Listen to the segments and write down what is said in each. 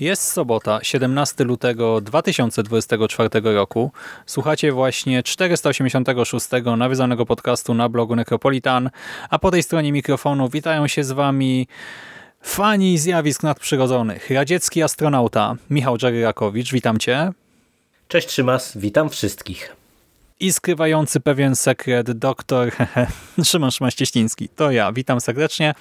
Jest sobota, 17 lutego 2024 roku. Słuchacie właśnie 486 nawiązanego podcastu na blogu Necropolitan, a po tej stronie mikrofonu witają się z Wami fani zjawisk nadprzyrodzonych. Radziecki astronauta Michał Dżeryrakowicz, witam Cię. Cześć Szymas, witam wszystkich i skrywający pewien sekret doktor Szymon Szymaścieśliński. To ja, witam serdecznie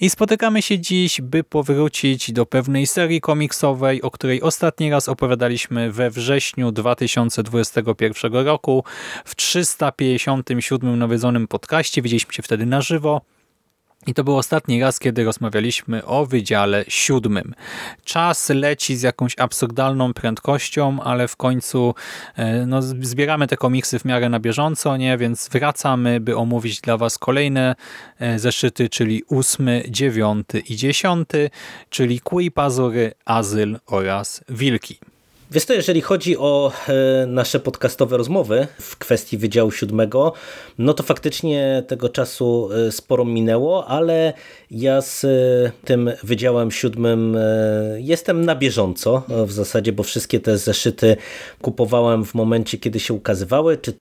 i spotykamy się dziś, by powrócić do pewnej serii komiksowej, o której ostatni raz opowiadaliśmy we wrześniu 2021 roku w 357 nawiedzonym podcaście. Widzieliśmy się wtedy na żywo. I to był ostatni raz, kiedy rozmawialiśmy o Wydziale Siódmym. Czas leci z jakąś absurdalną prędkością, ale w końcu e, no, zbieramy te komiksy w miarę na bieżąco, nie? więc wracamy, by omówić dla Was kolejne e, zeszyty, czyli ósmy, dziewiąty i dziesiąty, czyli Kły Pazury, Azyl oraz Wilki. Wiesz to, jeżeli chodzi o e, nasze podcastowe rozmowy w kwestii Wydziału Siódmego, no to faktycznie tego czasu e, sporo minęło, ale ja z e, tym Wydziałem Siódmym jestem na bieżąco w zasadzie, bo wszystkie te zeszyty kupowałem w momencie, kiedy się ukazywały, czy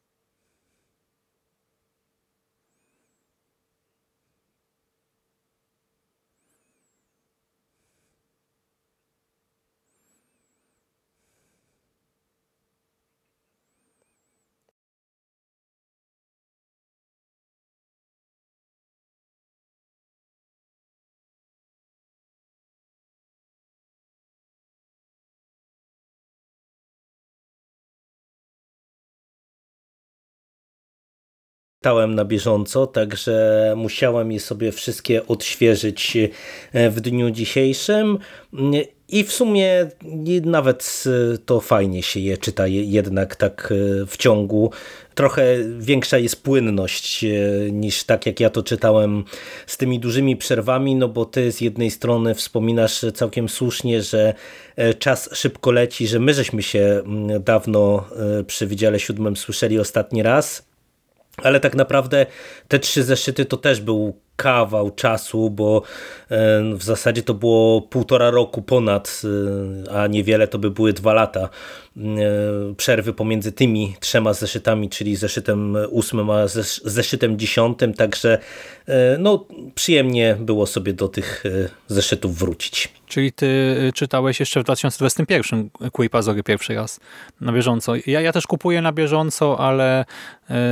czytałem na bieżąco, także musiałem je sobie wszystkie odświeżyć e, w dniu dzisiejszym. I w sumie nawet e, to fajnie się je czyta jednak tak e, w ciągu. Trochę większa jest płynność niż tak jak ja to czytałem z tymi dużymi przerwami, no bo ty z jednej strony wspominasz całkiem słusznie, że czas szybko leci, że my żeśmy się dawno przy Wydziale Siódmym słyszeli ostatni raz ale tak naprawdę te trzy zeszyty to też był kawał czasu, bo e, w zasadzie to było półtora roku ponad, e, a niewiele to by były dwa lata e, przerwy pomiędzy tymi trzema zeszytami, czyli zeszytem ósmym a zeszytem dziesiątym, także no, przyjemnie było sobie do tych zeszytów wrócić. Czyli ty czytałeś jeszcze w 2021 Kły Pazory pierwszy raz na bieżąco. Ja, ja też kupuję na bieżąco, ale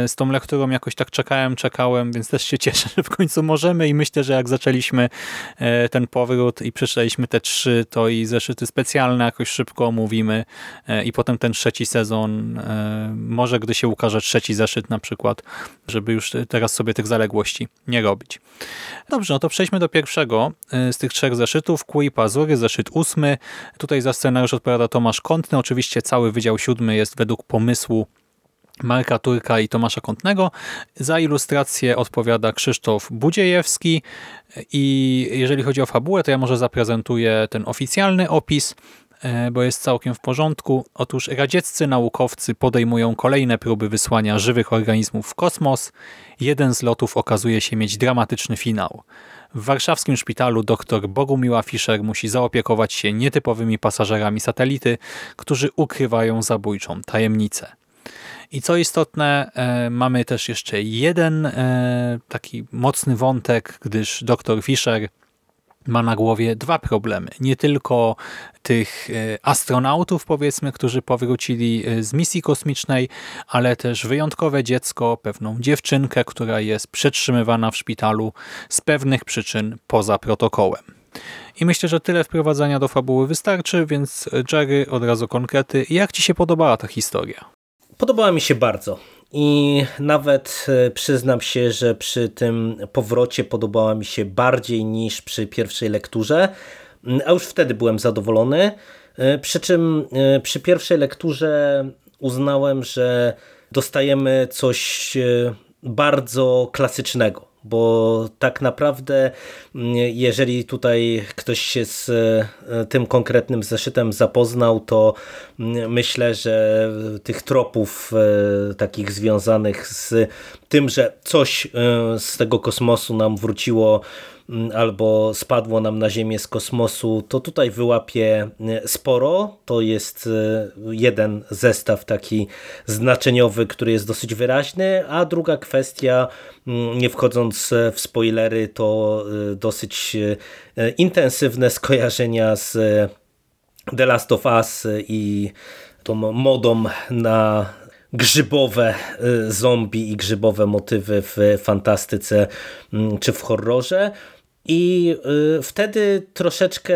z tą lekturą jakoś tak czekałem, czekałem, więc też się cieszę, że w końcu możemy i myślę, że jak zaczęliśmy e, ten powrót i przeczytaliśmy te trzy, to i zeszyty specjalne jakoś szybko omówimy e, i potem ten trzeci sezon, e, może gdy się ukaże trzeci zeszyt na przykład, żeby już teraz sobie tych zaległości nie robić. Dobrze, no to przejdźmy do pierwszego z tych trzech zeszytów, Kły i Pazury, zeszyt ósmy. Tutaj za scenariusz odpowiada Tomasz Kątny. Oczywiście cały Wydział Siódmy jest według pomysłu Marka Turka i Tomasza Kątnego. Za ilustrację odpowiada Krzysztof Budziejewski i jeżeli chodzi o fabułę, to ja może zaprezentuję ten oficjalny opis, e, bo jest całkiem w porządku. Otóż radzieccy naukowcy podejmują kolejne próby wysłania żywych organizmów w kosmos. Jeden z lotów okazuje się mieć dramatyczny finał. W warszawskim szpitalu dr Bogumiła Fischer musi zaopiekować się nietypowymi pasażerami satelity, którzy ukrywają zabójczą tajemnicę. I co istotne, e, mamy też jeszcze jeden e, taki mocny wątek, gdyż dr Fischer ma na głowie dwa problemy. Nie tylko tych e, astronautów, powiedzmy, którzy powrócili z misji kosmicznej, ale też wyjątkowe dziecko, pewną dziewczynkę, która jest przetrzymywana w szpitalu z pewnych przyczyn poza protokołem. I myślę, że tyle wprowadzania do fabuły wystarczy, więc Jerry, od razu konkrety. Jak Ci się podobała ta historia? Podobała mi się bardzo. I nawet e, przyznam się, że przy tym powrocie podobała mi się bardziej niż przy pierwszej lekturze, mm, a już wtedy byłem zadowolony. E, przy czym e, przy pierwszej lekturze uznałem, że dostajemy coś bardzo klasycznego bo tak naprawdę mm, jeżeli tutaj ktoś się z e, tym konkretnym zeszytem zapoznał, to mm, myślę, że tych tropów e, takich związanych z tym, że coś e, z tego kosmosu nam wróciło albo spadło nam na Ziemię z kosmosu, to tutaj wyłapie e, sporo. To jest e, jeden zestaw taki znaczeniowy, który jest dosyć wyraźny, a druga kwestia, mm, nie wchodząc w spoilery, to dosyć intensywne skojarzenia z The Last of Us i tą modą na grzybowe zombie i grzybowe motywy w fantastyce mm, czy w horrorze. I y, wtedy troszeczkę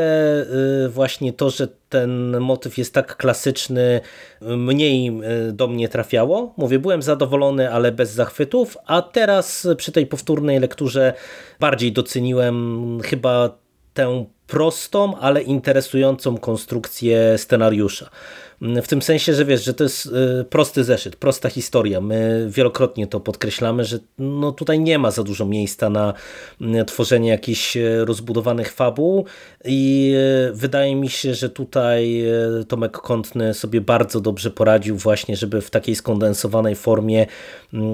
y, właśnie to, że ten motyw jest tak klasyczny, mniej y, do mnie trafiało. Mówię, byłem zadowolony, ale bez zachwytów, a teraz przy tej powtórnej lekturze bardziej doceniłem chyba tę prostą, ale interesującą konstrukcję scenariusza. W tym sensie, że wiesz, że to jest y, prosty zeszyt, prosta historia. My wielokrotnie to podkreślamy, że no tutaj nie ma za dużo miejsca na y, tworzenie jakichś y, rozbudowanych fabuł i wydaje mi się, że tutaj Tomek Kątny sobie bardzo dobrze poradził właśnie, żeby w takiej skondensowanej formie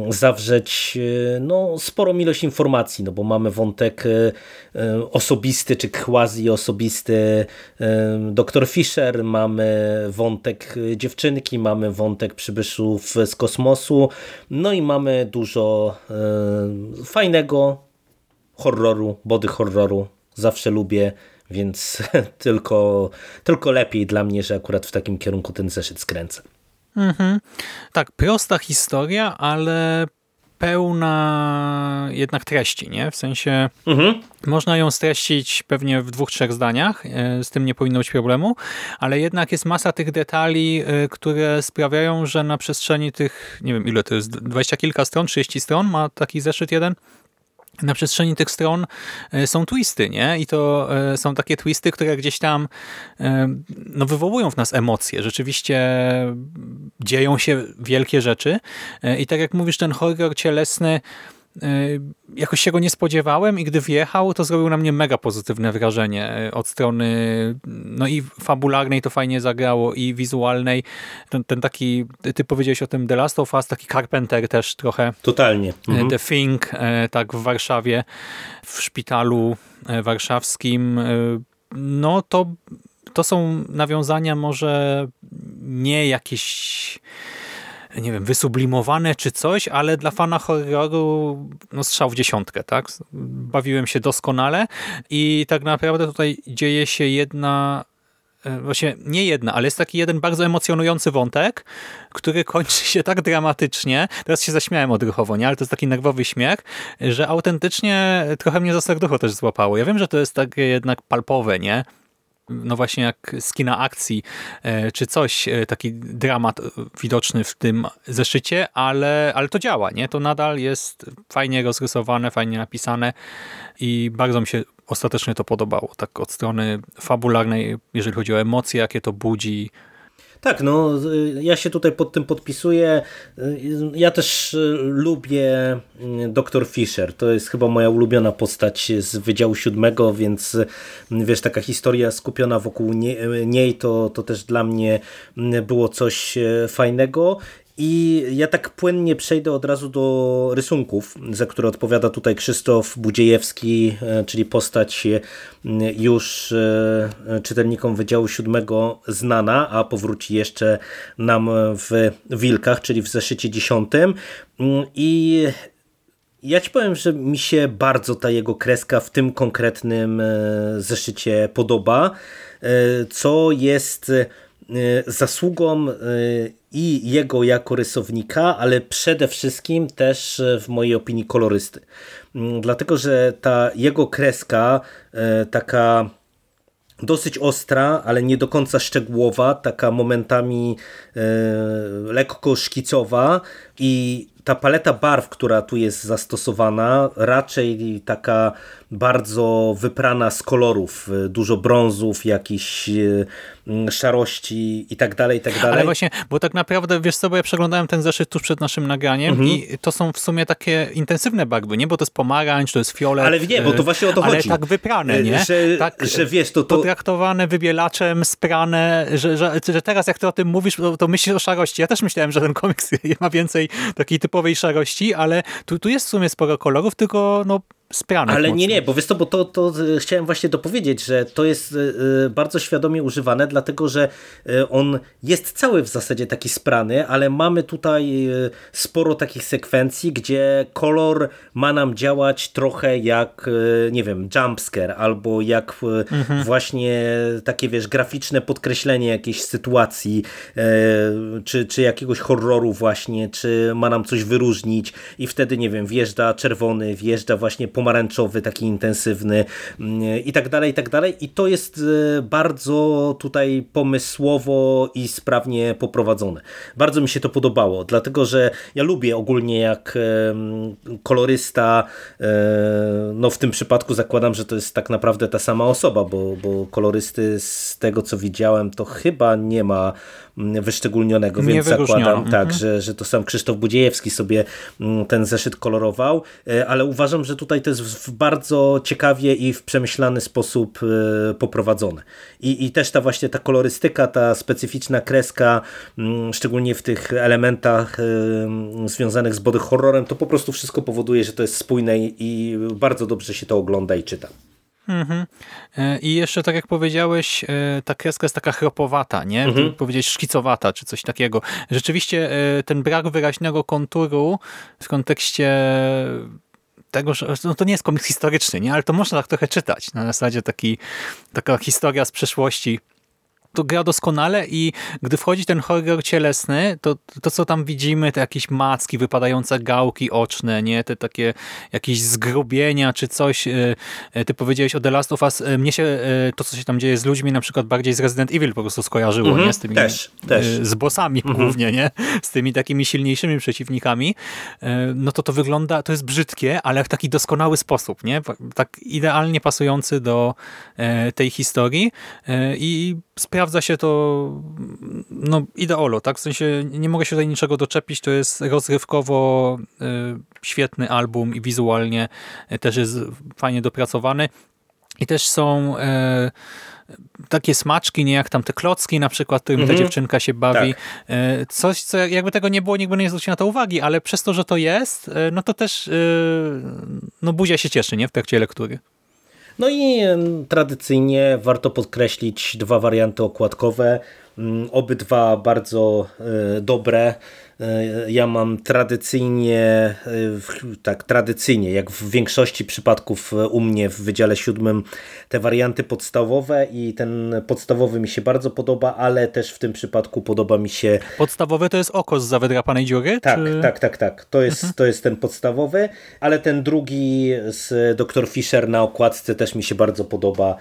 zawrzeć no, sporą ilość informacji, no bo mamy wątek osobisty czy quasi osobisty dr Fisher, mamy wątek wątek dziewczynki, mamy wątek przybyszów z kosmosu, no i mamy dużo e, fajnego horroru, body horroru. Zawsze lubię, więc tylko, tylko lepiej dla mnie, że akurat w takim kierunku ten zeszyt skręcę. Mhm. Tak, prosta historia, ale pełna jednak treści, nie? W sensie mhm. można ją streścić pewnie w dwóch, trzech zdaniach, e, z tym nie powinno być problemu, ale jednak jest masa tych detali, e, które sprawiają, że na przestrzeni tych, nie wiem ile to jest, dwadzieścia kilka stron, 30 stron ma taki zeszyt jeden, na przestrzeni tych stron e, są twisty, nie? I to e, są takie twisty, które gdzieś tam e, no, wywołują w nas emocje. Rzeczywiście dzieją się wielkie rzeczy i tak jak mówisz, ten horror cielesny jakoś się go nie spodziewałem i gdy wjechał, to zrobił na mnie mega pozytywne wrażenie od strony no i fabularnej to fajnie zagrało i wizualnej. Ten, ten taki, ty powiedziałeś o tym The Last of Us, taki Carpenter też trochę. Totalnie. Y, mhm. The Thing, y, tak w Warszawie, w szpitalu warszawskim. No to, to są nawiązania może nie jakieś nie wiem, wysublimowane czy coś, ale dla fana horroru no strzał w dziesiątkę, tak? Bawiłem się doskonale i tak naprawdę tutaj dzieje się jedna e, właśnie nie jedna, ale jest taki jeden bardzo emocjonujący wątek, który kończy się tak dramatycznie, teraz się zaśmiałem odruchowo, nie? ale to jest taki nerwowy śmiech, że autentycznie trochę mnie za serducho też złapało. Ja wiem, że to jest takie jednak palpowe, nie? No właśnie jak z kina akcji, e, czy coś, e, taki dramat widoczny w tym zeszycie, ale, ale to działa, nie? To nadal jest fajnie rozrysowane, fajnie napisane i bardzo mi się ostatecznie to podobało, tak od strony fabularnej, jeżeli chodzi o emocje, jakie to budzi, tak, no ja się tutaj pod tym podpisuję. Ja też lubię dr Fisher. To jest chyba moja ulubiona postać z Wydziału Siódmego, więc wiesz, taka historia skupiona wokół niej to, to też dla mnie było coś fajnego. I ja tak płynnie przejdę od razu do rysunków, za które odpowiada tutaj Krzysztof Budziejewski, e, czyli postać e, już e, czytelnikom Wydziału Siódmego znana, a powróci jeszcze nam w Wilkach, czyli w zeszycie dziesiątym. I Ja ci powiem, że mi się bardzo ta jego kreska w tym konkretnym zeszycie podoba, co jest zasługą i jego jako rysownika, ale przede wszystkim też w mojej opinii kolorysty. Mm, dlatego, że ta jego kreska taka dosyć ostra, ale nie do końca szczegółowa, taka momentami lekko szkicowa i ta paleta barw, która tu jest zastosowana, raczej taka bardzo wyprana z kolorów, y, dużo brązów, jakichś y, mm, szarości i tak dalej, i tak dalej. Ale właśnie, bo tak naprawdę, wiesz co, bo ja przeglądałem ten zeszyt tuż przed naszym nagraniem mhm. i to są w sumie takie intensywne barwy, nie? Bo to jest pomarańcz, to jest fiolet. Ale nie, bo to właśnie o to ale chodzi. Ale tak wyprane, nie? Że, tak że wiesz, to... to... Potraktowane wybielaczem, sprane, że, że, że teraz jak ty o tym mówisz, to, to myślisz o szarości. Ja też myślałem, że ten komiks ma więcej takiej typowej szarości, ale tu, tu jest w sumie sporo kolorów, tylko no ale mocno. nie, nie, bo wiesz to, bo to, to chciałem właśnie dopowiedzieć, że to jest e, e, bardzo świadomie używane, dlatego że e, on jest cały w zasadzie taki sprany, ale mamy tutaj sporo takich sekwencji, gdzie kolor ma nam działać trochę jak, nie wiem, jumpscare, albo jak mhm. właśnie takie, wiesz, graficzne podkreślenie jakiejś sytuacji, czy, czy jakiegoś horroru właśnie, czy ma nam coś wyróżnić i wtedy, nie wiem, wjeżdża czerwony, wjeżdża właśnie pomarańczowy, pomarańczowy, taki intensywny mm, i tak dalej, i tak dalej. I to jest e, bardzo tutaj pomysłowo i sprawnie poprowadzone. Bardzo mi się to podobało, dlatego że ja lubię ogólnie jak kolorysta, e, no w tym przypadku zakładam, że to jest tak naprawdę ta sama osoba, bo, bo kolorysty z tego co widziałem to chyba nie ma wyszczególnionego, więc zakładam mhm. tak, że, że to sam Krzysztof Budziejewski sobie mm, ten zeszyt kolorował, e, ale uważam, że tutaj to jest w bardzo ciekawie i w przemyślany sposób e, poprowadzone. I, I też ta właśnie ta kolorystyka, ta specyficzna kreska, mm, szczególnie w tych elementach e, związanych z body horrorem, to po prostu wszystko powoduje, że to jest spójne i bardzo dobrze się to ogląda i czyta. Mhm. E, I jeszcze tak jak powiedziałeś, ta kreska jest taka chropowata, nie? Mhm. Powiedzieć szkicowata, czy coś takiego. Rzeczywiście ten brak wyraźnego konturu w kontekście tego, że no to nie jest komiks historyczny, nie? ale to można tak trochę czytać. Na zasadzie taki, taka historia z przeszłości to gra doskonale i gdy wchodzi ten horror cielesny, to, to co tam widzimy, te jakieś macki, wypadające gałki oczne, nie, te takie jakieś zgrubienia czy coś, e, e, ty powiedziałeś o The Last of Us, e, mnie się to, co się tam dzieje z ludźmi, na przykład bardziej z Resident Evil po prostu skojarzyło, nie, z tymi, też, też. z bossami -hmm. głównie, nie, z tymi takimi silniejszymi przeciwnikami, no to to wygląda, to jest brzydkie, ale w taki doskonały sposób, nie, tak idealnie pasujący do tej historii. I sprawdza się to no, ideolo, tak? W sensie nie mogę się tutaj niczego doczepić, to jest rozrywkowo y, świetny album i wizualnie też jest fajnie dopracowany. I też są e, takie smaczki, nie jak tam te klocki na przykład, którym mhm. ta dziewczynka się bawi. Tak. E, coś, co jakby tego nie było, nikt by nie zwrócił na to uwagi, ale przez to, że to jest, e, no to też no buzia się cieszy, nie? W trakcie lektury. No i tradycyjnie warto podkreślić dwa warianty okładkowe, mm, obydwa bardzo e, dobre. E, ja mam tradycyjnie, e, tak tradycyjnie, jak w większości przypadków e, u mnie w Wydziale Siódmym, te warianty podstawowe i ten podstawowy mi się bardzo podoba, ale też w tym przypadku podoba mi się... Podstawowy to jest oko z zawydrapanej dziury? Tak, czy... tak, tak, tak. To jest, mhm. to jest ten podstawowy, ale ten drugi z Dr. Fisher na okładce też mi się bardzo podoba,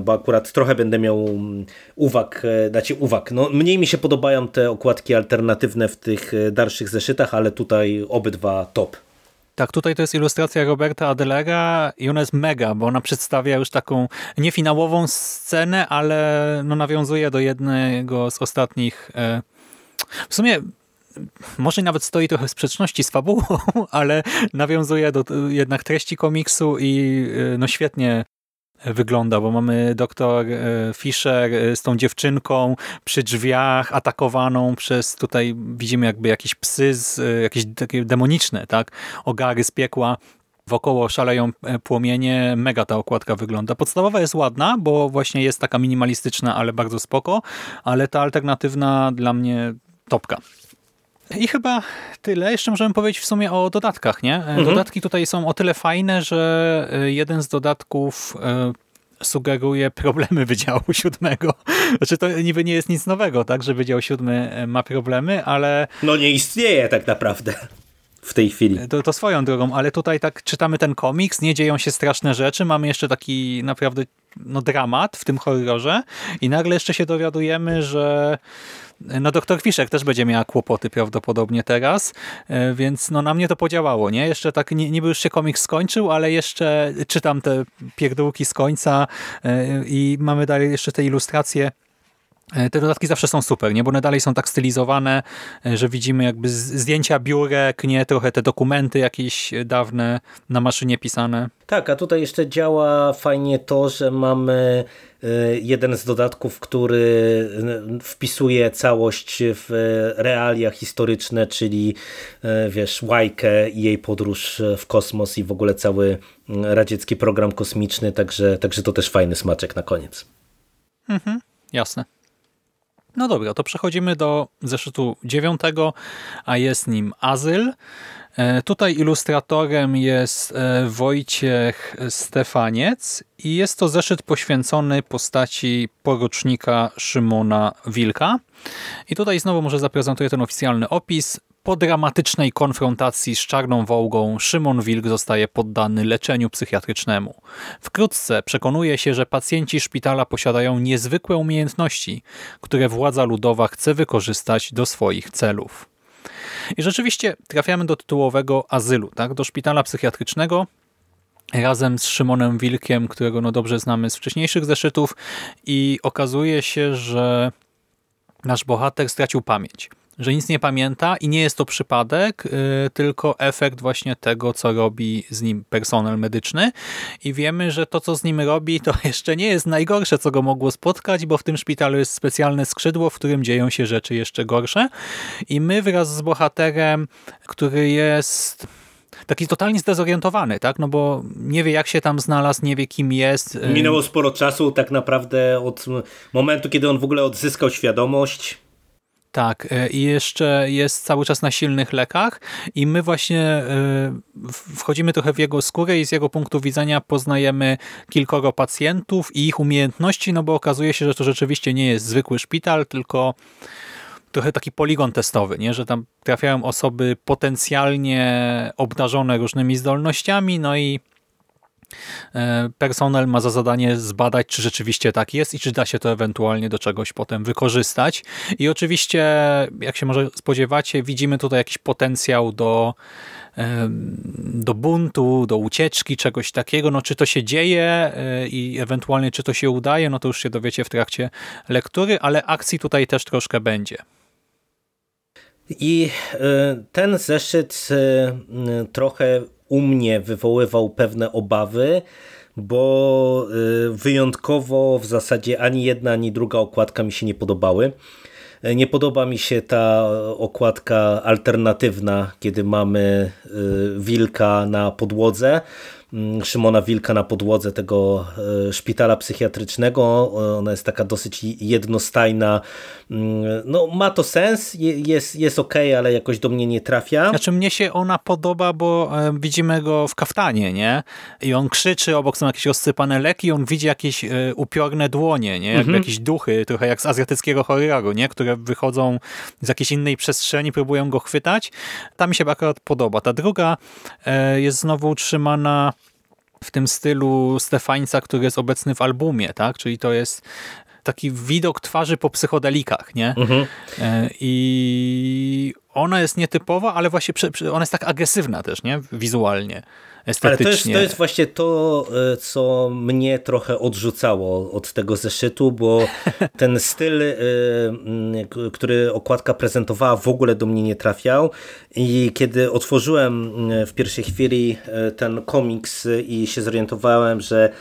bo akurat trochę będę miał mm, uwag, znaczy uwag, no mniej mi się podobają te okładki alternatywne w tych e, dalszych zeszytach, ale tutaj obydwa top. Tak, tutaj to jest ilustracja Roberta Adelera i ona jest mega, bo ona przedstawia już taką niefinałową scenę, ale no nawiązuje do jednego z ostatnich e, w sumie może nawet stoi trochę w sprzeczności z fabułą, ale nawiązuje do jednak treści komiksu i e, no świetnie wygląda, bo mamy doktor e, Fisher e, z tą dziewczynką przy drzwiach atakowaną przez, tutaj widzimy jakby jakieś psy, z, e, jakieś takie demoniczne, tak, ogary z piekła, wokoło szaleją płomienie, mega ta okładka wygląda. Podstawowa jest ładna, bo właśnie jest taka minimalistyczna, ale bardzo spoko, ale ta alternatywna dla mnie topka. I chyba tyle. Jeszcze możemy powiedzieć w sumie o dodatkach, nie? Mhm. Dodatki tutaj są o tyle fajne, że jeden z dodatków sugeruje problemy Wydziału Siódmego. Znaczy to niby nie jest nic nowego, tak, że Wydział Siódmy e, ma problemy, ale... No nie istnieje tak naprawdę w tej chwili. To, to swoją drogą, ale tutaj tak czytamy ten komiks, nie dzieją się straszne rzeczy, mamy jeszcze taki naprawdę no, dramat w tym horrorze i nagle jeszcze się dowiadujemy, że no doktor Fiszek też będzie miała kłopoty prawdopodobnie teraz, e, więc no na mnie to podziałało, nie? Jeszcze tak niby już się komiks skończył, ale jeszcze czytam te pierdółki z końca e, i mamy dalej jeszcze te ilustracje e, te dodatki zawsze są super, nie? bo one dalej są tak stylizowane, że widzimy jakby zdjęcia biurek, nie? trochę te dokumenty jakieś dawne na maszynie pisane. Tak, a tutaj jeszcze działa fajnie to, że mamy jeden z dodatków, który wpisuje całość w realia historyczne, czyli wiesz, Łajkę i jej podróż w kosmos i w ogóle cały radziecki program kosmiczny, także, także to też fajny smaczek na koniec. Mhm, jasne. No dobra, to przechodzimy do zeszytu dziewiątego, a jest nim Azyl. E, tutaj ilustratorem jest e, Wojciech Stefaniec i jest to zeszyt poświęcony postaci porucznika Szymona Wilka. I tutaj znowu może zaprezentuję ten oficjalny opis. Po dramatycznej konfrontacji z Czarną Wołgą Szymon Wilk zostaje poddany leczeniu psychiatrycznemu. Wkrótce przekonuje się, że pacjenci szpitala posiadają niezwykłe umiejętności, które władza ludowa chce wykorzystać do swoich celów. I rzeczywiście trafiamy do tytułowego azylu, tak? do szpitala psychiatrycznego, razem z Szymonem Wilkiem, którego no dobrze znamy z wcześniejszych zeszytów i okazuje się, że nasz bohater stracił pamięć że nic nie pamięta i nie jest to przypadek, y, tylko efekt właśnie tego, co robi z nim personel medyczny i wiemy, że to, co z nim robi, to jeszcze nie jest najgorsze, co go mogło spotkać, bo w tym szpitalu jest specjalne skrzydło, w którym dzieją się rzeczy jeszcze gorsze i my wraz z bohaterem, który jest taki totalnie zdezorientowany, tak? No bo nie wie jak się tam znalazł, nie wie kim jest. Minęło sporo czasu tak naprawdę od momentu, kiedy on w ogóle odzyskał świadomość. Tak, e, i jeszcze jest cały czas na silnych lekach i my właśnie e, wchodzimy trochę w jego skórę i z jego punktu widzenia poznajemy kilkoro pacjentów i ich umiejętności, no bo okazuje się, że to rzeczywiście nie jest zwykły szpital, tylko trochę taki poligon testowy, nie? że tam trafiają osoby potencjalnie obdarzone różnymi zdolnościami, no i personel ma za zadanie zbadać, czy rzeczywiście tak jest i czy da się to ewentualnie do czegoś potem wykorzystać. I oczywiście, jak się może spodziewacie, widzimy tutaj jakiś potencjał do e, do buntu, do ucieczki, czegoś takiego. No, czy to się dzieje e, i ewentualnie czy to się udaje, no to już się dowiecie w trakcie lektury, ale akcji tutaj też troszkę będzie. I ten zeszyt trochę u mnie wywoływał pewne obawy, bo y, wyjątkowo w zasadzie ani jedna, ani druga okładka mi się nie podobały. Nie podoba mi się ta okładka alternatywna, kiedy mamy y, wilka na podłodze. Mm, Szymona Wilka na podłodze tego e, szpitala psychiatrycznego. Ona jest taka dosyć jednostajna. Mm, no, ma to sens, jest, jest ok, ale jakoś do mnie nie trafia. Znaczy mnie się ona podoba, bo e, widzimy go w kaftanie, nie? I on krzyczy, obok są jakieś rozsypane leki, on widzi jakieś e, upiorne dłonie, nie? Jakby mhm. jakieś duchy, trochę jak z azjatyckiego horroru, nie? Które wychodzą z jakiejś innej przestrzeni, próbują go chwytać. Ta mi się akurat podoba. Ta druga jest znowu utrzymana w tym stylu Stefańca, który jest obecny w albumie, tak? Czyli to jest taki widok twarzy po psychodelikach, nie? Mhm. E, I ona jest nietypowa, ale właśnie ona jest tak agresywna też, nie? Wizualnie estetycznie. Ale to jest, to jest właśnie to, e, co mnie trochę odrzucało od tego zeszytu, bo ten styl, e, który okładka prezentowała w ogóle do mnie nie trafiał i kiedy otworzyłem w pierwszej chwili e, ten komiks i się zorientowałem, że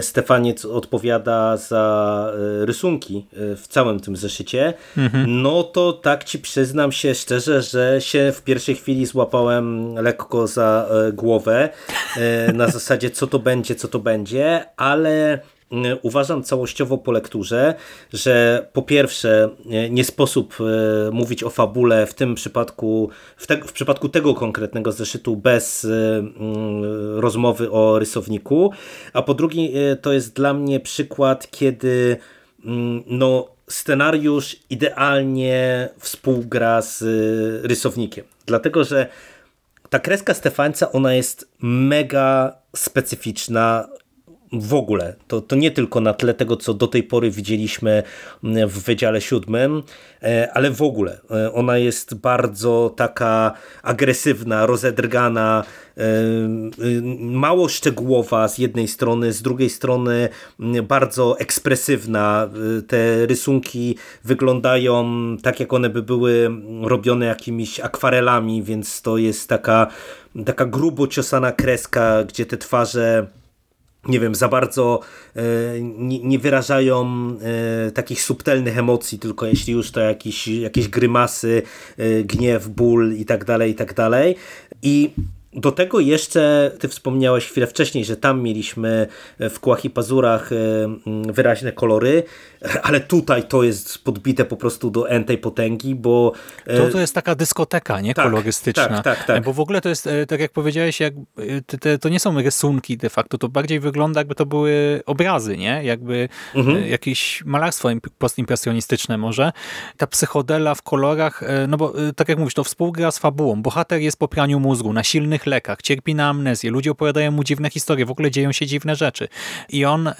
Stefaniec odpowiada za rysunki w całym tym zeszycie, mhm. no to tak ci przyznam się szczerze, że się w pierwszej chwili złapałem lekko za głowę E, na zasadzie co to będzie, co to będzie, ale uważam całościowo po lekturze, że po pierwsze nie sposób mówić o fabule w tym przypadku, w, te, w przypadku tego konkretnego zeszytu bez rozmowy o rysowniku, a po drugie to jest dla mnie przykład, kiedy no scenariusz idealnie współgra z rysownikiem. Dlatego, że ta kreska Stefańca, ona jest mega specyficzna w ogóle. To, to nie tylko na tle tego, co do tej pory widzieliśmy w Wydziale Siódmym, e, ale w ogóle. E, ona jest bardzo taka agresywna, rozedrgana, e, mało szczegółowa z jednej strony, z drugiej strony bardzo ekspresywna. Te rysunki wyglądają tak, jak one by były robione jakimiś akwarelami, więc to jest taka, taka grubo ciosana kreska, gdzie te twarze nie wiem, za bardzo e, nie, wyrażają e, takich subtelnych emocji, tylko jeśli już to jakieś, jakieś grymasy, e, gniew, ból i tak dalej, i tak dalej. I do tego jeszcze, ty wspomniałeś chwilę wcześniej, że tam mieliśmy w kłach i pazurach wyraźne kolory, ale tutaj to jest podbite po prostu do entej potęgi, bo... To, to jest taka dyskoteka, nie? Tak, Kolorystyczna. Tak, tak, tak. Bo w ogóle to jest, tak jak powiedziałeś, jak, te, to nie są rysunki de facto, to bardziej wygląda jakby to były obrazy, nie? Jakby mhm. jakieś malarstwo postimpresjonistyczne może. Ta psychodela w kolorach, no bo tak jak mówisz, to współgra z fabułą. Bohater jest po praniu mózgu, na silnych lekach, cierpi na amnezję, ludzie opowiadają mu dziwne historie, w ogóle dzieją się dziwne rzeczy. I on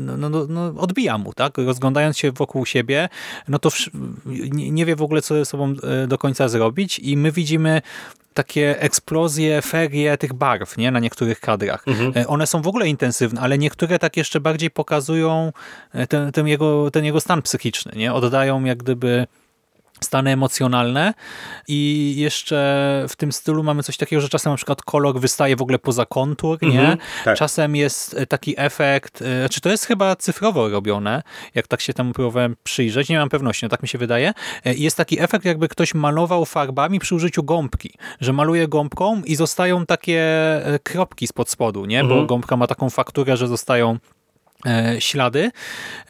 no, no, no, odbija mu, tak? Rozglądając się wokół siebie, no to nie wie w ogóle, co ze sobą do końca zrobić i my widzimy takie eksplozje, ferie tych barw nie? na niektórych kadrach. Mhm. One są w ogóle intensywne, ale niektóre tak jeszcze bardziej pokazują ten, ten, jego, ten jego stan psychiczny. Nie? Oddają jak gdyby stany emocjonalne i jeszcze w tym stylu mamy coś takiego, że czasem na przykład kolor wystaje w ogóle poza kontur, nie? Mm -hmm, tak. Czasem jest taki efekt, e, znaczy to jest chyba cyfrowo robione, jak tak się tam próbowałem przyjrzeć, nie mam pewności, no tak mi się wydaje. E, jest taki efekt, jakby ktoś malował farbami przy użyciu gąbki, że maluje gąbką i zostają takie e, kropki spod spodu, nie? Mm -hmm. Bo mhm. gąbka ma taką fakturę, że zostają ślady.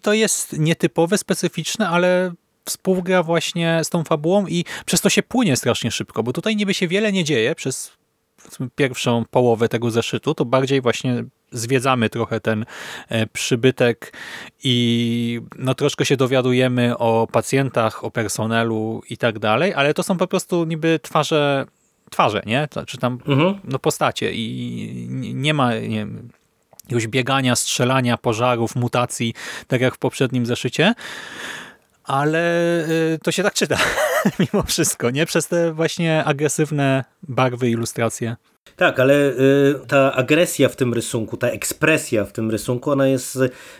To jest nietypowe, specyficzne, ale współgra właśnie z tą fabułą i przez to się płynie strasznie szybko, bo tutaj niby się wiele nie dzieje przez pierwszą połowę tego zeszytu, to bardziej właśnie zwiedzamy trochę ten e, przybytek i no troszkę się dowiadujemy o pacjentach, o personelu i tak dalej, ale to są po prostu niby twarze, twarze, nie? Czy tam mhm. no, postacie i nie ma nie wiem, jakiegoś biegania, strzelania, pożarów, mutacji, tak jak w poprzednim zeszycie ale y, to się tak czyta mimo wszystko, nie? Przez te właśnie agresywne barwy, ilustracje. Tak, ale y, ta agresja w tym rysunku, ta ekspresja w tym rysunku, ona jest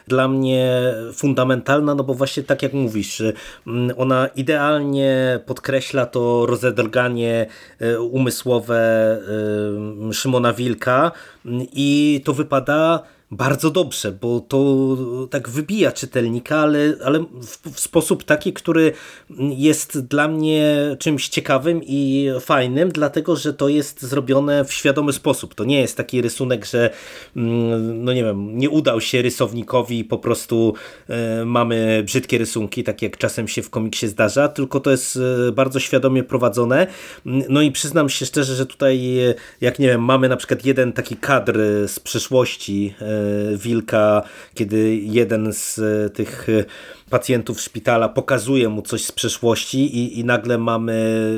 dla mnie fundamentalna, no bo właśnie tak jak mówisz, y, ona idealnie podkreśla to rozedrganie umysłowe Szymona Wilka i to wypada bardzo dobrze, bo to tak wybija czytelnika, ale, ale w, w, sposób taki, który jest dla mnie czymś ciekawym i fajnym, dlatego że to jest zrobione w świadomy sposób. To nie jest taki rysunek, że mm, no nie wiem, nie udał się rysownikowi i po prostu e, mamy brzydkie rysunki, tak jak czasem się w komiksie zdarza, tylko to jest e, bardzo świadomie prowadzone. No i przyznam się szczerze, że tutaj e, jak nie wiem, mamy na przykład jeden taki kadr z przeszłości Wilka, kiedy jeden z e, tych e, pacjentów szpitala pokazuje mu coś z przeszłości i, i nagle mamy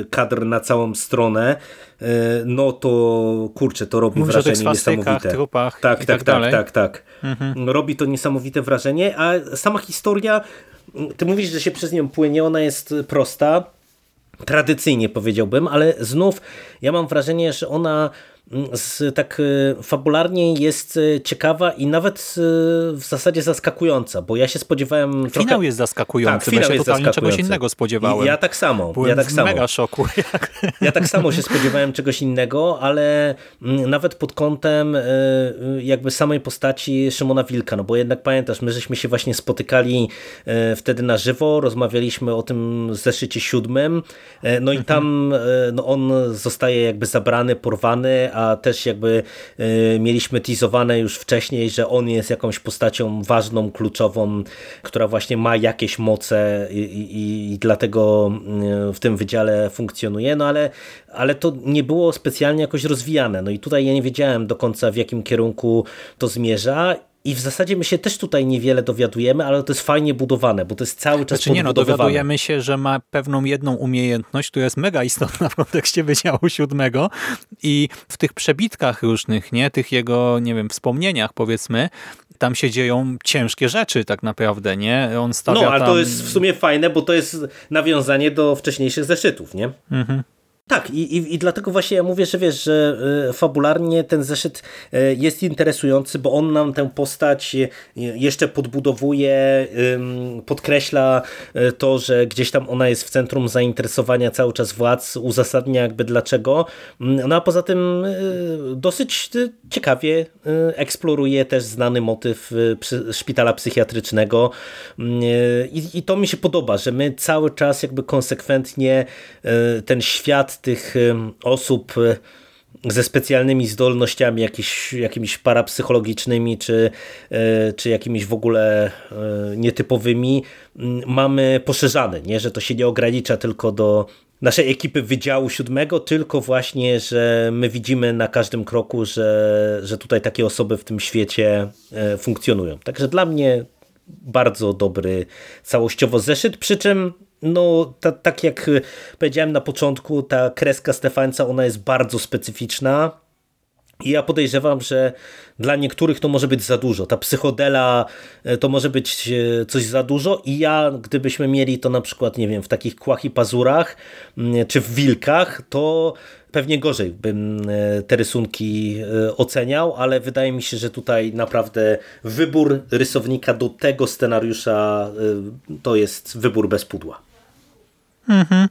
kadr na całą stronę, e, no to kurczę, to robi Mówisz wrażenie niesamowite. trupach tak, tak, tak, tak, tak, tak. Mhm. Robi to niesamowite wrażenie, a sama historia, ty mówisz, że się przez nią płynie, ona jest prosta, tradycyjnie powiedziałbym, ale znów ja mam wrażenie, że ona z, tak e, fabularnie jest e, ciekawa i nawet e, w zasadzie zaskakująca, bo ja się spodziewałem Finał trochę... jest zaskakujący, tak, finał ja się totalnie czegoś innego spodziewałem. I ja tak samo. Byłem ja tak samo. mega szoku. Ja tak samo się spodziewałem czegoś innego, ale mm, nawet pod kątem jakby samej postaci Szymona Wilka, no bo jednak pamiętasz, my żeśmy się właśnie spotykali wtedy na żywo, rozmawialiśmy o tym zeszycie siódmym, no i mhm. tam no on zostaje jakby zabrany, porwany, a też jakby mieliśmy teasowane już wcześniej, że on jest jakąś postacią ważną, kluczową, która właśnie ma jakieś moce i, i, i dlatego w tym wydziale funkcjonuje, no ale, ale to nie było specjalnie jakoś rozwijane. No i tutaj ja nie wiedziałem do końca w jakim kierunku to zmierza i w zasadzie my się też tutaj niewiele dowiadujemy, ale to jest fajnie budowane, bo to jest cały czas znaczy, nie no, dowiadujemy się, że ma pewną jedną umiejętność, która jest mega istotna w kontekście Wydziału Siódmego i w tych przebitkach różnych, nie, tych jego, nie wiem, wspomnieniach powiedzmy, tam się dzieją ciężkie rzeczy tak naprawdę, nie? On stawia No, ale tam... to jest w sumie fajne, bo to jest nawiązanie do wcześniejszych zeszytów, nie? Mhm. Tak, i, i, i dlatego właśnie ja mówię, że wiesz, że y, fabularnie ten zeszyt y, jest interesujący, bo on nam tę postać y, jeszcze podbudowuje, podkreśla to, że gdzieś tam ona jest w centrum zainteresowania cały czas władz, uzasadnia jakby dlaczego. Mm, no a poza tym dosyć ciekawie eksploruje też znany motyw szpitala psychiatrycznego I, i to mi się podoba, że my cały czas jakby konsekwentnie ten świat tych osób e, ze specjalnymi zdolnościami, jakiś, jakimiś parapsychologicznymi, czy, e, czy jakimiś w ogóle e, nietypowymi, mamy poszerzane, nie? że to się nie ogranicza tylko do naszej ekipy Wydziału Siódmego, tylko właśnie, że my widzimy na każdym kroku, że, że tutaj takie osoby w tym świecie funkcjonują. Także dla mnie bardzo dobry całościowo zeszyt, przy czym no, ta, tak jak powiedziałem na początku, ta kreska Stefańca, ona jest bardzo specyficzna. I ja podejrzewam, że dla niektórych to może być za dużo. Ta psychodela e, to może być e, coś za dużo i ja, gdybyśmy mieli to na przykład, nie wiem, w takich kłach i pazurach, mm, czy w wilkach, to pewnie gorzej bym te rysunki oceniał, ale wydaje mi się, że tutaj naprawdę wybór rysownika do tego scenariusza to jest wybór bez pudła. Mhm.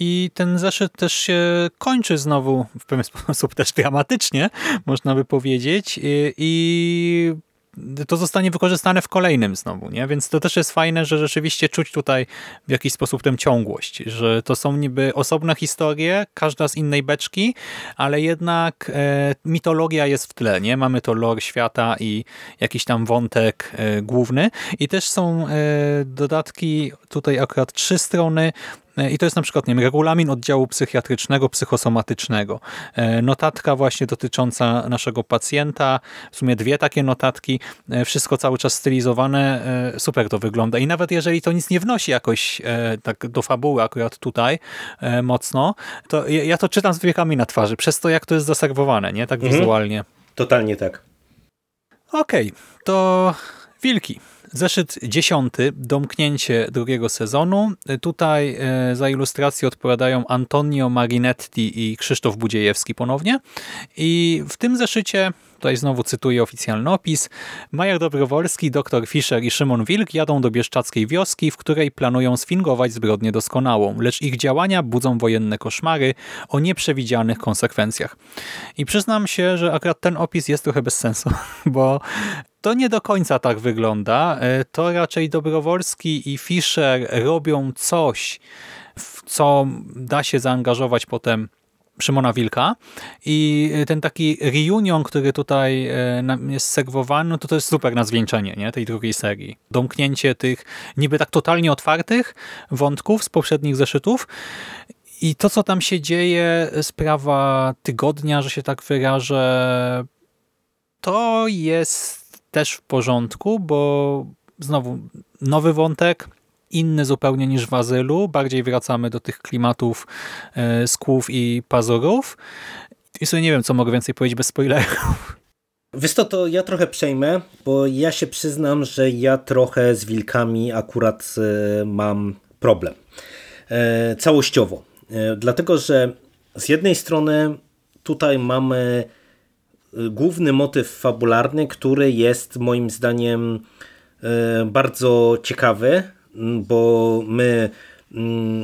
I ten zeszyt też się kończy znowu w pewien sposób też dramatycznie, można by powiedzieć. I to zostanie wykorzystane w kolejnym znowu, nie? Więc to też jest fajne, że rzeczywiście czuć tutaj w jakiś sposób tę ciągłość, że to są niby osobne historie, każda z innej beczki, ale jednak e, mitologia jest w tle, nie? Mamy to lore świata i jakiś tam wątek e, główny i też są e, dodatki, tutaj akurat trzy strony, I to jest na przykład nie wiem, regulamin oddziału psychiatrycznego, psychosomatycznego. E, notatka właśnie dotycząca naszego pacjenta, w sumie dwie takie notatki, e, wszystko cały czas stylizowane, super to wygląda. I nawet jeżeli to nic nie wnosi jakoś tak do fabuły akurat tutaj mocno, to ja to czytam z wiekami na twarzy, przez to jak to jest zaserwowane, nie? Tak mhm. wizualnie. Totalnie tak. Okej, okay, to wilki. Zeszyt dziesiąty, domknięcie drugiego sezonu. Tutaj e, za ilustrację odpowiadają Antonio Marinetti i Krzysztof Budziejewski ponownie. I w tym zeszycie, tutaj znowu cytuję oficjalny opis, Majer Dobrowolski, dr Fischer i Szymon Wilk jadą do bieszczackiej wioski, w której planują sfingować zbrodnię doskonałą, lecz ich działania budzą wojenne koszmary o nieprzewidzianych konsekwencjach. I przyznam się, że akurat ten opis jest trochę bez sensu, bo to nie do końca tak wygląda. E, to raczej Dobrowolski i Fischer robią coś, w co da się zaangażować potem Szymona Wilka i ten taki reunion, który tutaj e, jest serwowany, no to to jest super na zwieńczenie nie? tej drugiej serii. Domknięcie tych niby tak totalnie otwartych wątków z poprzednich zeszytów i to, co tam się dzieje, sprawa tygodnia, że się tak wyrażę, to jest też w porządku, bo znowu nowy wątek, inny zupełnie niż w Azylu. Bardziej wracamy do tych klimatów e, skłów i pazurów. I sobie nie wiem, co mogę więcej powiedzieć bez spoilerów. Wiesz to, ja trochę przejmę, bo ja się przyznam, że ja trochę z wilkami akurat e, mam problem. E, całościowo. Dlatego, że z jednej strony tutaj mamy główny motyw fabularny, który jest moim zdaniem bardzo ciekawy, bo my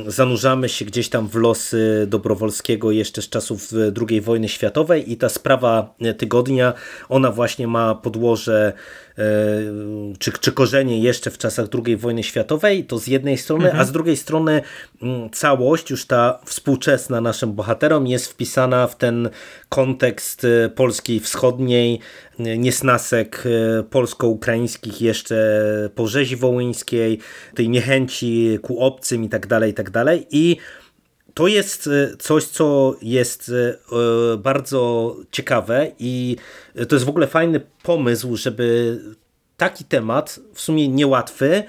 zanurzamy się gdzieś tam w losy Dobrowolskiego jeszcze z czasów II wojny światowej i ta sprawa tygodnia, ona właśnie ma podłoże czy, czy korzenie jeszcze w czasach II wojny światowej, to z jednej strony, mhm. a z drugiej strony mm, całość, już ta współczesna naszym bohaterom jest wpisana w ten kontekst Polski Wschodniej, niesnasek polsko-ukraińskich jeszcze po rzezi wołyńskiej, tej niechęci ku obcym i tak dalej, i tak dalej. I to jest e, coś, co jest e, bardzo ciekawe i to jest w ogóle fajny pomysł, żeby taki temat, w sumie niełatwy,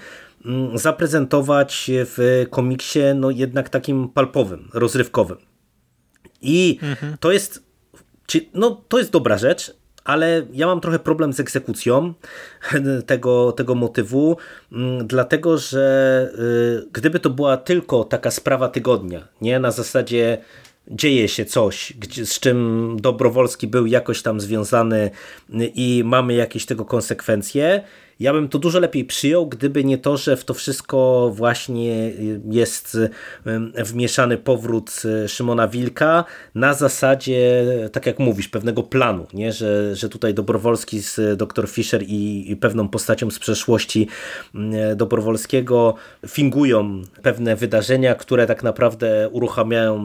mm, zaprezentować w komiksie no jednak takim palpowym, rozrywkowym. I mhm. to jest no, to jest dobra rzecz, ale ja mam trochę problem z egzekucją tego, tego motywu, mm, dlatego że y, gdyby to była tylko taka sprawa tygodnia, nie? Na zasadzie dzieje się coś, z czym Dobrowolski był jakoś tam związany i mamy jakieś tego konsekwencje, ja bym to dużo lepiej przyjął, gdyby nie to, że w to wszystko właśnie jest wmieszany powrót e, Szymona Wilka na zasadzie, tak jak mówisz, pewnego planu, nie? Że, że tutaj Dobrowolski z dr Fischer i, pewną postacią z przeszłości e, Dobrowolskiego fingują pewne wydarzenia, które tak naprawdę uruchamiają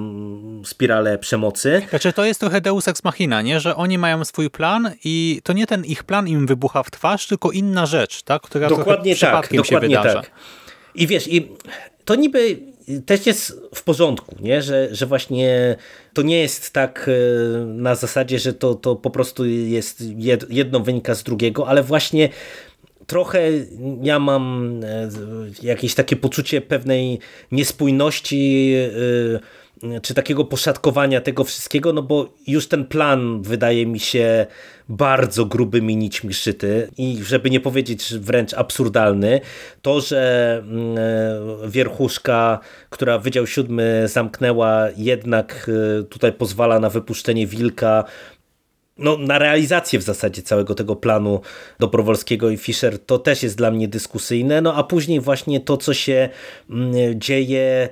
spiralę przemocy. Znaczy to jest trochę deus ex machina, nie? że oni mają swój plan i to nie ten ich plan im wybucha w twarz, tylko inna rzecz rzecz, tak? która dokładnie tak, dokładnie się wydarza. Tak. I wiesz, i to niby też jest w porządku, nie? Że, że właśnie to nie jest tak e, na zasadzie, że to, to po prostu jest jedno wynika z drugiego, ale właśnie trochę ja mam e, jakieś takie poczucie pewnej niespójności e, czy takiego poszatkowania tego wszystkiego, no bo już ten plan wydaje mi się bardzo grubymi nićmi szyty. I żeby nie powiedzieć wręcz absurdalny, to, że mm, wierchuszka, która Wydział Siódmy zamknęła, jednak e, tutaj pozwala na wypuszczenie wilka, no, na realizację w zasadzie całego tego planu Dobrowolskiego i Fischer, to też jest dla mnie dyskusyjne, no a później właśnie to, co się mm, dzieje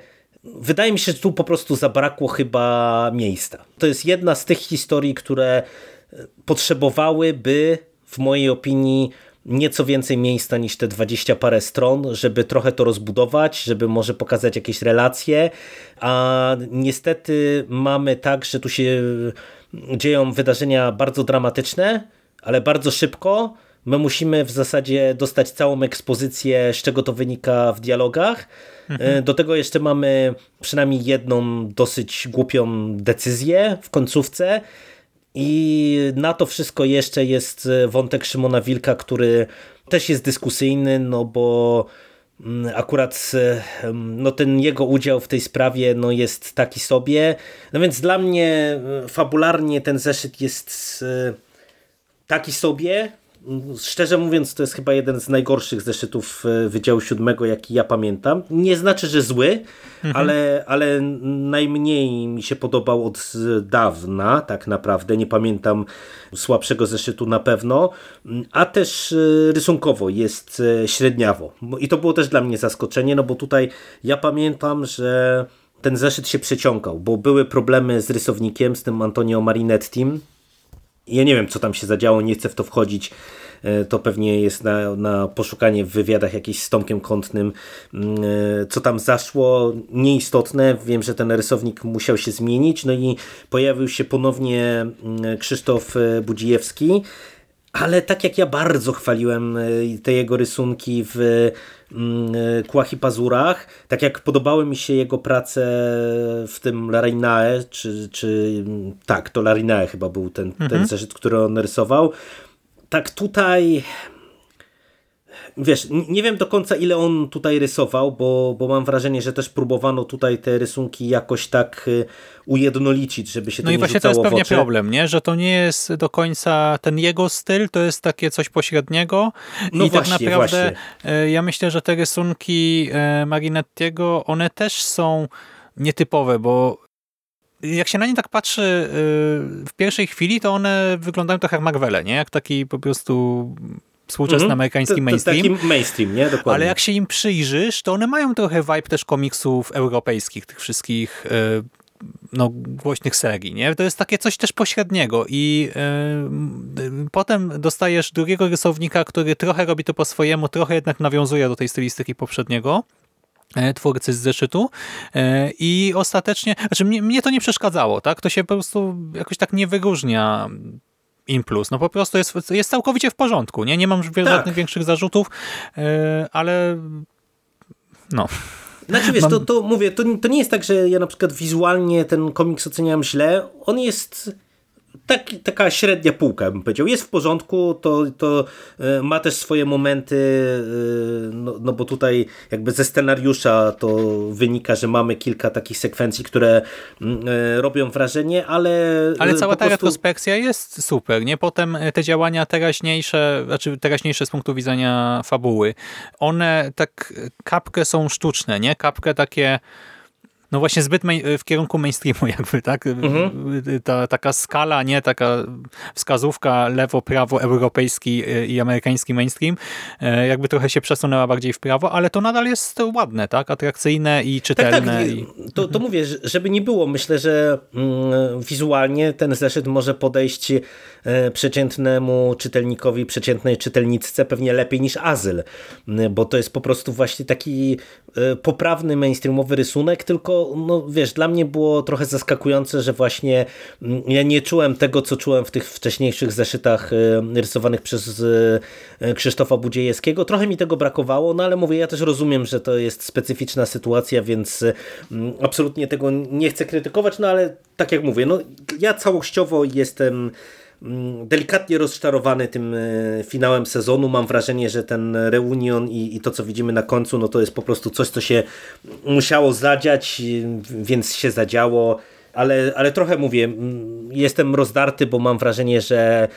Wydaje mi się, że tu po prostu zabrakło chyba miejsca. To jest jedna z tych historii, które e, potrzebowałyby, w mojej opinii, nieco więcej miejsca niż te 20 parę stron, żeby trochę to rozbudować, żeby może pokazać jakieś relacje, a niestety mamy tak, że tu się dzieją wydarzenia bardzo dramatyczne, ale bardzo szybko, My musimy w zasadzie dostać całą ekspozycję, z czego to wynika w dialogach. Mhm. Do tego jeszcze mamy przynajmniej jedną dosyć głupią decyzję w końcówce. I na to wszystko jeszcze jest wątek Szymona Wilka, który też jest dyskusyjny, no bo mm, akurat mm, no ten jego udział w tej sprawie no jest taki sobie. No więc dla mnie e, fabularnie ten zeszyt jest e, taki sobie, Szczerze mówiąc, to jest chyba jeden z najgorszych zeszytów e, Wydziału Siódmego, jaki ja pamiętam. Nie znaczy, że zły, mhm. ale, ale najmniej mi się podobał od dawna, tak naprawdę. Nie pamiętam słabszego zeszytu na pewno, a też e, rysunkowo jest e, średniawo. I to było też dla mnie zaskoczenie, no bo tutaj ja pamiętam, że ten zeszyt się przeciągał, bo były problemy z rysownikiem, z tym Antonio Marinettim, ja nie wiem, co tam się zadziało, nie chcę w to wchodzić. E, to pewnie jest na, na poszukanie w wywiadach jakimś z Tomkiem Kątnym, mm, e, co tam zaszło. Nieistotne. Wiem, że ten rysownik musiał się zmienić. No i pojawił się ponownie mm, Krzysztof e, Budzijewski. Ale tak jak ja bardzo chwaliłem te jego rysunki w Kłach i Pazurach, tak jak podobały mi się jego prace w tym Larinae, czy, czy tak, to Larinae chyba był ten, mhm. ten zeszyt, który on rysował, tak tutaj wiesz, nie wiem do końca ile on tutaj rysował, bo, bo mam wrażenie, że też próbowano tutaj te rysunki jakoś tak y, ujednolicić, żeby się no to nie No i właśnie to jest pewnie problem, nie? że to nie jest do końca ten jego styl, to jest takie coś pośredniego no i tak właśnie, tak naprawdę właśnie. Y, ja myślę, że te rysunki y, Marinettiego, one też są nietypowe, bo jak się na nie tak patrzy w pierwszej chwili, to one wyglądają trochę jak Marvele, nie? Jak taki po prostu współczesny mm -hmm. amerykański mainstream. To, taki mainstream, nie? Dokładnie. Ale jak się im przyjrzysz, to one mają trochę vibe też komiksów europejskich, tych wszystkich y, no, głośnych serii. Nie? To jest takie coś też pośredniego i yy, potem dostajesz drugiego rysownika, który trochę robi to po swojemu, trochę jednak nawiązuje do tej stylistyki poprzedniego e, twórcy z zeszytu i ostatecznie, znaczy mnie, mnie to nie przeszkadzało, tak? To się po prostu jakoś tak nie wyróżnia in plus. No po prostu jest, jest całkowicie w porządku, nie? Nie mam żadnych tak. większych zarzutów, ale no... Znaczy wiesz, Mam... to, to mówię, to, to nie jest tak, że ja na przykład wizualnie ten komiks oceniam źle. On jest tak, taka średnia półka, bym powiedział. Jest w porządku, to, to e, ma też swoje momenty, e, no, no bo tutaj jakby ze scenariusza to wynika, że mamy kilka takich sekwencji, które mm, e, robią wrażenie, ale... Ale cała ta prostu... retrospekcja jest super, nie? Potem te działania teraźniejsze, znaczy teraźniejsze z punktu widzenia fabuły, one tak kapkę są sztuczne, nie? Kapkę takie no właśnie zbyt w kierunku mainstreamu jakby, tak? Mhm. Ta, taka skala, nie? Taka wskazówka lewo, prawo, europejski e, i amerykański mainstream e, jakby trochę się przesunęła bardziej w prawo, ale to nadal jest ładne, tak? Atrakcyjne i czytelne. Tak, tak. I... To, to mhm. mówię, żeby nie było, myślę, że mm, wizualnie ten zeszyt może podejść e, przeciętnemu czytelnikowi, przeciętnej czytelniczce pewnie lepiej niż Azyl, bo to jest po prostu właśnie taki poprawny mainstreamowy rysunek, tylko no wiesz, dla mnie było trochę zaskakujące, że właśnie mm, ja nie czułem tego, co czułem w tych wcześniejszych zeszytach e, rysowanych przez e, Krzysztofa Budziejewskiego. Trochę mi tego brakowało, no ale mówię, ja też rozumiem, że to jest specyficzna sytuacja, więc mm, absolutnie tego nie chcę krytykować, no ale tak jak mówię, no ja całościowo jestem delikatnie rozczarowany tym e, finałem sezonu. Mam wrażenie, że ten reunion i, i, to, co widzimy na końcu, no to jest po prostu coś, co się musiało zadziać, więc się zadziało. Ale, ale trochę mówię, mm, jestem rozdarty, bo mam wrażenie, że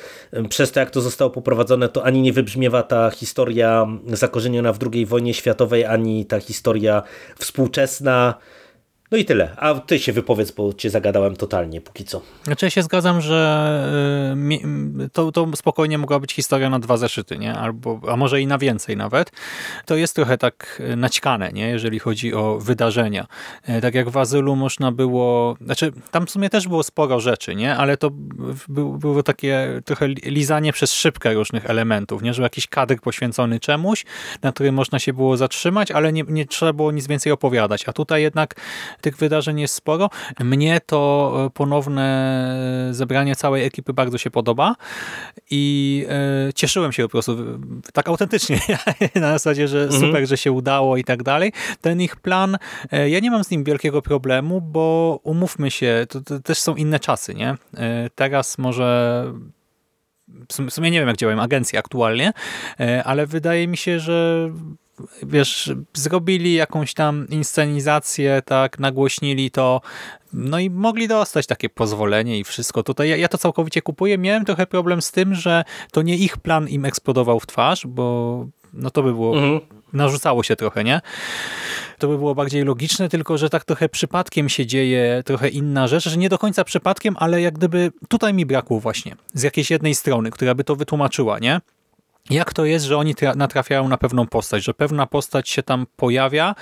przez to, jak to zostało poprowadzone, to ani nie wybrzmiewa ta historia zakorzeniona w II wojnie światowej, ani ta historia współczesna. No i tyle. A ty się wypowiedz, bo cię zagadałem totalnie póki co. Znaczy ja się zgadzam, że y, to, to spokojnie mogła być historia na dwa zeszyty, nie? Albo, a może i na więcej nawet. To jest trochę tak y, naćkane, nie? jeżeli chodzi o wydarzenia. Y, tak jak w Azylu można było... Znaczy tam w sumie też było sporo rzeczy, nie? ale to było takie trochę lizanie przez szybkę różnych elementów, nie? że jakiś kadr poświęcony czemuś, na którym można się było zatrzymać, ale nie, nie trzeba było nic więcej opowiadać. A tutaj jednak tych wydarzeń jest sporo. Mnie to e, ponowne zebranie całej ekipy bardzo się podoba i e, cieszyłem się po prostu tak autentycznie na zasadzie, że mhm. super, że się udało i tak dalej. Ten ich plan, e, ja nie mam z nim wielkiego problemu, bo umówmy się, to, to też są inne czasy, nie? Teraz może w sumie nie wiem, jak działają agencje aktualnie, ale wydaje mi się, że wiesz, zrobili jakąś tam inscenizację, tak, nagłośnili to, no i mogli dostać takie pozwolenie i wszystko. Tutaj ja, ja, to całkowicie kupuję. Miałem trochę problem z tym, że to nie ich plan im eksplodował w twarz, bo no to by było, mhm. narzucało się trochę, nie? To by było bardziej logiczne, tylko że tak trochę przypadkiem się dzieje trochę inna rzecz, że nie do końca przypadkiem, ale jak gdyby tutaj mi brakło właśnie z jakiejś jednej strony, która by to wytłumaczyła, nie? Jak to jest, że oni natrafiają na pewną postać, że pewna postać się tam pojawia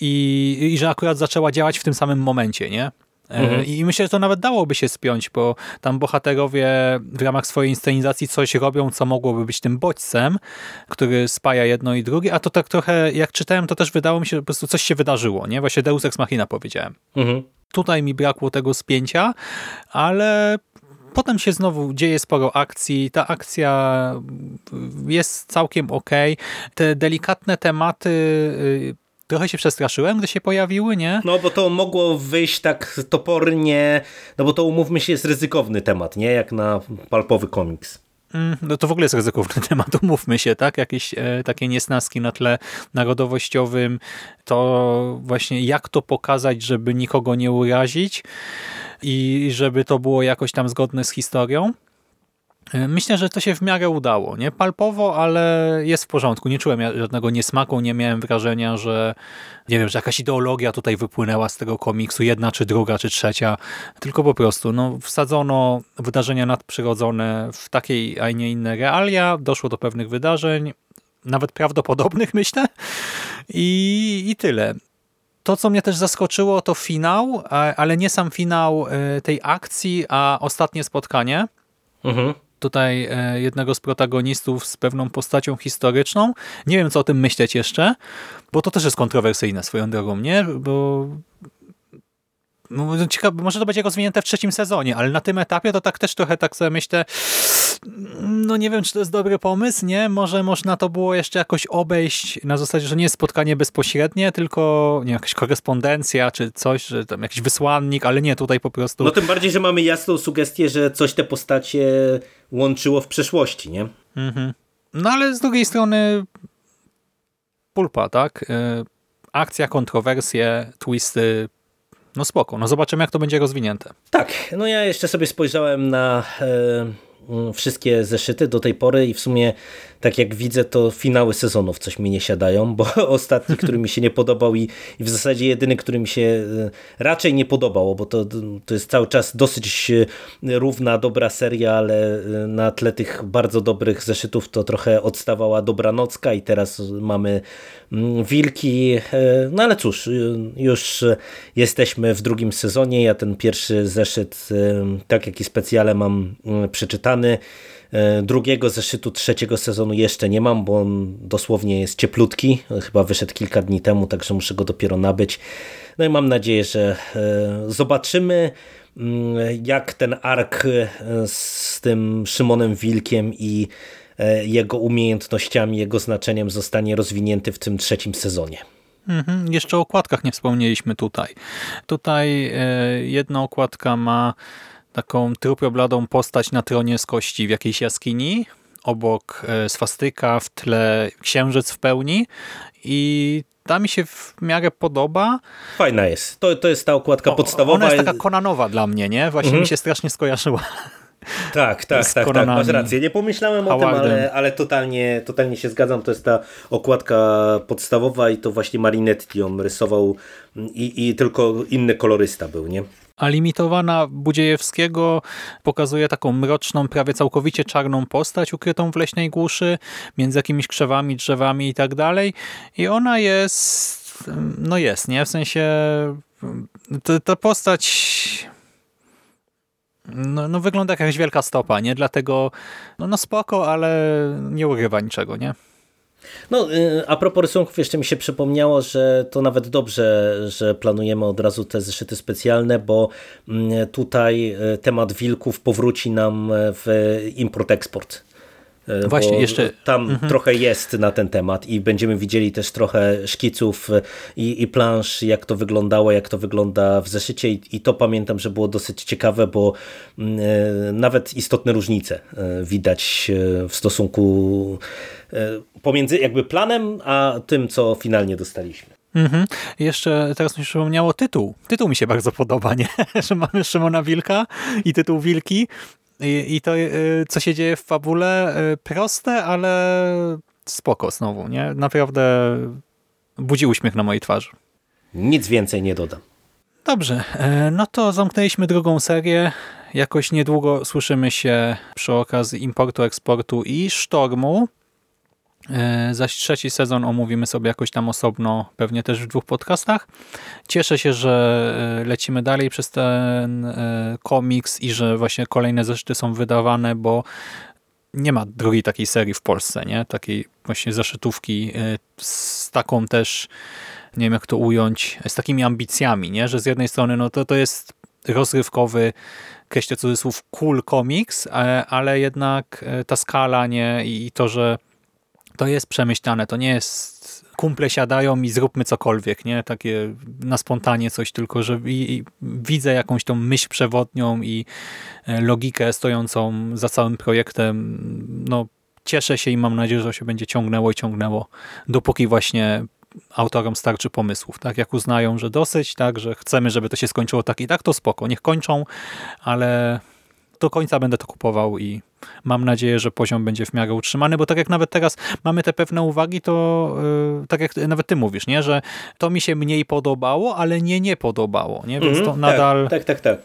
i, i że akurat zaczęła działać w tym samym momencie, nie? E, mhm. I myślę, że to nawet dałoby się spiąć, bo tam bohaterowie w ramach swojej inscenizacji coś robią, co mogłoby być tym bodźcem, który spaja jedno i drugie, a to tak trochę, jak czytałem, to też wydało mi się, że po prostu coś się wydarzyło, nie? Właśnie Deus Ex Machina powiedziałem. Mhm. Tutaj mi brakło tego spięcia, ale Potem się znowu dzieje sporo akcji, ta akcja jest całkiem ok. Te delikatne tematy y, trochę się przestraszyłem, gdy się pojawiły, nie? No bo to mogło wyjść tak topornie, no bo to umówmy się jest ryzykowny temat, nie? Jak na palpowy komiks. Mm, no to w ogóle jest ryzykowny temat, umówmy się, tak? Jakieś e, takie niesnaski na tle narodowościowym, to właśnie jak to pokazać, żeby nikogo nie urazić i żeby to było jakoś tam zgodne z historią. E, myślę, że to się w miarę udało. Nie palpowo, ale jest w porządku. Nie czułem żadnego niesmaku, nie miałem wrażenia, że nie wiem, że jakaś ideologia tutaj wypłynęła z tego komiksu, jedna czy druga, czy trzecia, tylko po prostu no, wsadzono wydarzenia nadprzyrodzone w takiej, a nie inne realia, doszło do pewnych wydarzeń, nawet prawdopodobnych myślę i, i tyle. To, co mnie też zaskoczyło, to finał, ale nie sam finał e, tej akcji, a ostatnie spotkanie. Mhm. Tutaj e, jednego z protagonistów z pewną postacią historyczną. Nie wiem, co o tym myśleć jeszcze, bo to też jest kontrowersyjne swoją drogą, nie? Bo no, ciekawe, może to będzie rozwinięte w trzecim sezonie, ale na tym etapie to tak też trochę tak sobie myślę, no nie wiem, czy to jest dobry pomysł, nie? Może można to było jeszcze jakoś obejść na zasadzie, że nie jest spotkanie bezpośrednie, tylko nie jakaś korespondencja, czy coś, że tam jakiś wysłannik, ale nie, tutaj po prostu... No tym bardziej, że mamy jasną sugestię, że coś te postacie łączyło w przeszłości, nie? Mhm. No ale z drugiej strony pulpa, tak? Y, akcja, kontrowersje, twisty, no spoko, no zobaczymy jak to będzie rozwinięte. Tak, no ja jeszcze sobie spojrzałem na e, wszystkie zeszyty do tej pory i w sumie tak jak widzę, to finały sezonów coś mi nie siadają, bo ostatni, który mi się nie podobał i, i w zasadzie jedyny, który mi się e, raczej nie podobał, bo to, to jest cały czas dosyć e, równa, dobra seria, ale e, na tle tych bardzo dobrych zeszytów to trochę odstawała Dobranocka i teraz mamy mm, Wilki, no ale cóż, już jesteśmy w drugim sezonie, ja ten pierwszy zeszyt, tak jak i specjale mam przeczytany, drugiego zeszytu trzeciego sezonu jeszcze nie mam, bo on dosłownie jest cieplutki. Chyba wyszedł kilka dni temu, także muszę go dopiero nabyć. No i mam nadzieję, że e, zobaczymy mm, jak ten ark e, z tym Szymonem Wilkiem i jego umiejętnościami, jego znaczeniem zostanie rozwinięty w tym trzecim sezonie. Mhm, jeszcze o okładkach nie wspomnieliśmy tutaj. Tutaj jedna okładka ma taką trupiobladą postać na tronie z kości w jakiejś jaskini, obok e, swastyka, w tle księżyc w pełni i ta mi się w miarę podoba. Fajna jest. To, to jest ta okładka o, podstawowa. Ona jest taka konanowa dla mnie, nie? Właśnie mhm. mi się strasznie skojarzyła. Tak, tak, tak, tak, masz rację. Nie pomyślałem Howardem. o tym, ale, ale totalnie, totalnie się zgadzam. To jest ta okładka podstawowa i to właśnie Marinetti ją rysował i, i tylko inny kolorysta był, nie? A limitowana Budziejewskiego pokazuje taką mroczną, prawie całkowicie czarną postać ukrytą w leśnej głuszy, między jakimiś krzewami, drzewami i tak dalej. I ona jest, no jest, nie? W sensie ta postać no, no wygląda jak jakaś wielka stopa, nie? Dlatego no, no spoko, ale nie urywa niczego, nie? No, y, a propos rysunków, jeszcze mi się przypomniało, że to nawet dobrze, że planujemy od razu te zeszyty specjalne, bo mm, tutaj y, temat wilków powróci nam w import-eksport. Y, Właśnie, jeszcze tam mhm. trochę jest na ten temat i będziemy widzieli też trochę szkiców i, i plansz, jak to wyglądało, jak to wygląda w zeszycie i, i to pamiętam, że było dosyć ciekawe, bo mm, nawet istotne różnice widać w stosunku pomiędzy jakby planem, a tym, co finalnie dostaliśmy. Mhm. Jeszcze teraz mi się przypomniało tytuł. Tytuł mi się bardzo podoba, nie? że mamy Szymona Wilka i tytuł Wilki i, i to, y, co się dzieje w fabule, y, proste, ale spoko znowu, nie? Naprawdę budzi uśmiech na mojej twarzy. Nic więcej nie dodam. Dobrze, e, no to zamknęliśmy drugą serię. Jakoś niedługo słyszymy się przy okazji importu, eksportu i sztormu. E, zaś trzeci sezon omówimy sobie jakoś tam osobno, pewnie też w dwóch podcastach. Cieszę się, że e, lecimy dalej przez ten e, komiks i że właśnie kolejne zeszyty są wydawane, bo nie ma drugiej takiej serii w Polsce, nie? Takiej właśnie zeszytówki z taką też, nie wiem jak to ująć, z takimi ambicjami, nie? Że z jednej strony no to, to jest rozrywkowy, kreślę cudzysłów, cool komiks, ale jednak ta skala, nie? I to, że to jest przemyślane, to nie jest kumple siadają i zróbmy cokolwiek, nie? Takie na spontanie coś, tylko że i, i widzę jakąś tą myśl przewodnią i e, logikę stojącą za całym projektem. No, cieszę się i mam nadzieję, że się będzie ciągnęło i ciągnęło, dopóki właśnie autorom starczy pomysłów. Tak jak uznają, że dosyć, tak, że chcemy, żeby to się skończyło tak i tak, to spoko, niech kończą, ale do końca będę to kupował i mam nadzieję, że poziom będzie w miarę utrzymany, bo tak jak nawet teraz mamy te pewne uwagi, to yy, tak jak nawet ty mówisz, nie, że to mi się mniej podobało, ale nie nie podobało, nie? więc to mhm, tak, nadal... Tak, tak, tak.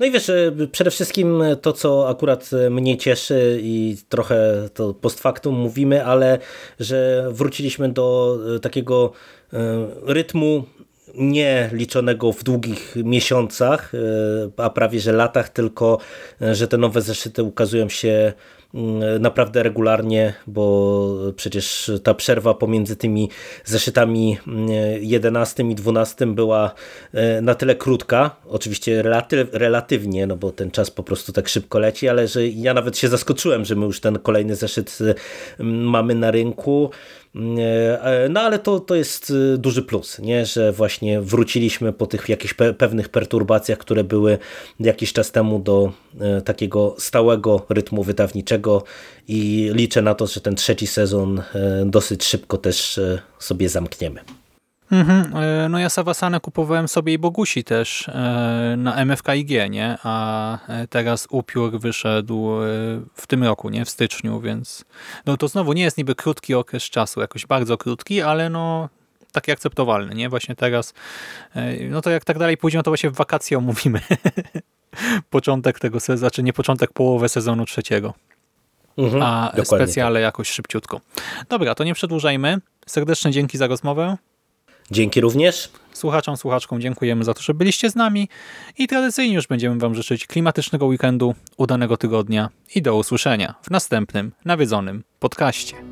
No i wiesz, e, przede wszystkim to, co akurat mnie cieszy i trochę to post factum mówimy, ale że wróciliśmy do e, takiego e, rytmu nie liczonego w długich miesiącach, a prawie że latach, tylko że te nowe zeszyty ukazują się Mm, naprawdę regularnie, bo przecież ta przerwa pomiędzy tymi zeszytami 11 mm, i 12 była e, na tyle krótka, oczywiście relatywnie, no bo ten czas po prostu tak szybko leci, ale że ja nawet się zaskoczyłem, że my już ten kolejny zeszyt mamy na rynku. E, no ale to, to jest y, duży plus, nie? że właśnie wróciliśmy po tych jakichś pe pewnych perturbacjach, które były jakiś czas temu do e, takiego stałego rytmu wydawniczego i liczę na to, że ten trzeci sezon e, dosyć szybko też sobie zamkniemy. Mhm. E, no ja Sawasanę kupowałem sobie i Bogusi też e, na MFKIG, nie? A e, teraz upiór wyszedł w tym roku, nie? W styczniu, więc no to znowu nie jest niby krótki okres czasu, jakoś bardzo krótki, ale no taki akceptowalny, nie? Właśnie teraz, no to jak tak dalej pójdzie, no to właśnie w wakacje omówimy początek tego sezonu, znaczy nie początek, połowę sezonu trzeciego. Mhm, a specjale tak. jakoś szybciutko. Dobra, to nie przedłużajmy. Serdeczne dzięki za rozmowę. Dzięki również. Słuchaczom, słuchaczkom dziękujemy za to, że byliście z nami i tradycyjnie już będziemy Wam życzyć klimatycznego weekendu, udanego tygodnia i do usłyszenia w następnym nawiedzonym podcaście.